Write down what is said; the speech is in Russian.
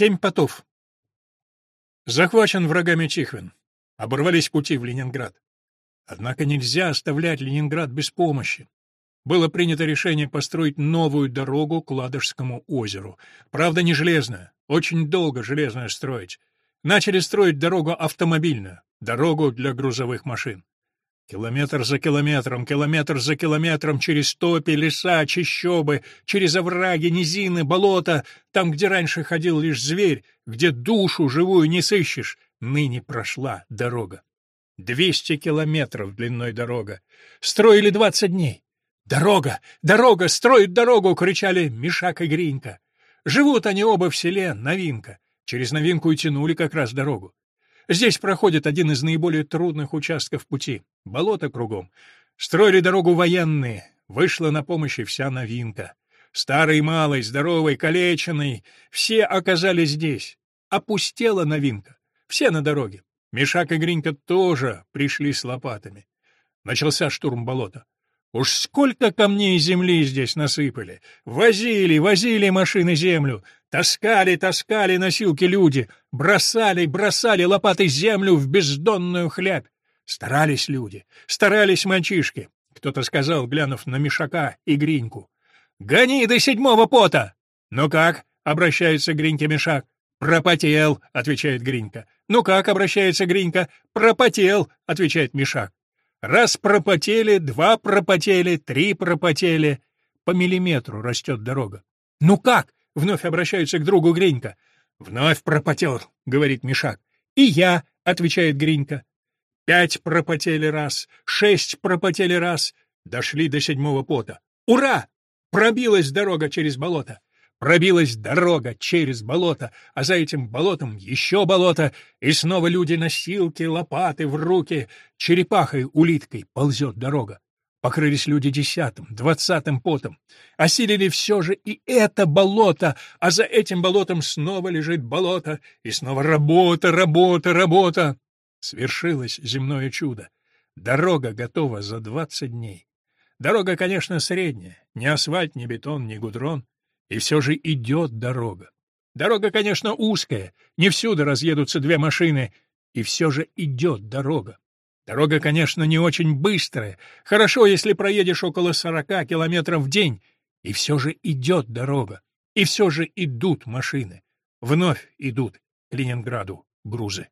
Семь потов. Захвачен врагами Чихвин. Оборвались пути в Ленинград. Однако нельзя оставлять Ленинград без помощи. Было принято решение построить новую дорогу к Ладожскому озеру. Правда, не железная. Очень долго железную строить. Начали строить дорогу автомобильную, дорогу для грузовых машин. Километр за километром, километр за километром, через топи, леса, чащобы, через овраги, низины, болота, там, где раньше ходил лишь зверь, где душу живую не сыщешь, ныне прошла дорога. Двести километров длиной дорога. Строили двадцать дней. «Дорога! Дорога! Строят дорогу!» — кричали Мишак и Гринька. Живут они оба в селе Новинка. Через Новинку и тянули как раз дорогу. Здесь проходит один из наиболее трудных участков пути. Болото кругом. Строили дорогу военные. Вышла на помощь и вся Новинка. Старый, малый, здоровый, калеченный. Все оказались здесь. Опустела Новинка. Все на дороге. Мишак и Гринька тоже пришли с лопатами. Начался штурм болота. Уж сколько камней земли здесь насыпали! Возили, возили машины землю, таскали, таскали носилки люди, бросали, бросали лопаты землю в бездонную хлябь. Старались люди, старались мальчишки. Кто-то сказал, глянув на Мишака и Гриньку. «Гони до седьмого пота!» «Ну как?» — обращается Гриньке Мишак. «Пропотел», — отвечает Гринька. «Ну как?» — обращается Гринька. «Пропотел», — отвечает Мишак. Раз пропотели, два пропотели, три пропотели. По миллиметру растет дорога. «Ну как?» — вновь обращается к другу Гринька. «Вновь пропотел», — говорит Мишак. «И я», — отвечает Гринька. Пять пропотели раз, шесть пропотели раз. Дошли до седьмого пота. «Ура!» Пробилась дорога через болото. Пробилась дорога через болото, а за этим болотом еще болото, и снова люди-носилки, лопаты в руки. Черепахой-улиткой ползет дорога. Покрылись люди десятым, двадцатым потом. Осилили все же и это болото, а за этим болотом снова лежит болото, и снова работа, работа, работа. Свершилось земное чудо. Дорога готова за двадцать дней. Дорога, конечно, средняя. Ни асфальт, ни бетон, ни гудрон. И все же идет дорога. Дорога, конечно, узкая, не всюду разъедутся две машины, и все же идет дорога. Дорога, конечно, не очень быстрая, хорошо, если проедешь около сорока километров в день, и все же идет дорога, и все же идут машины. Вновь идут к Ленинграду грузы.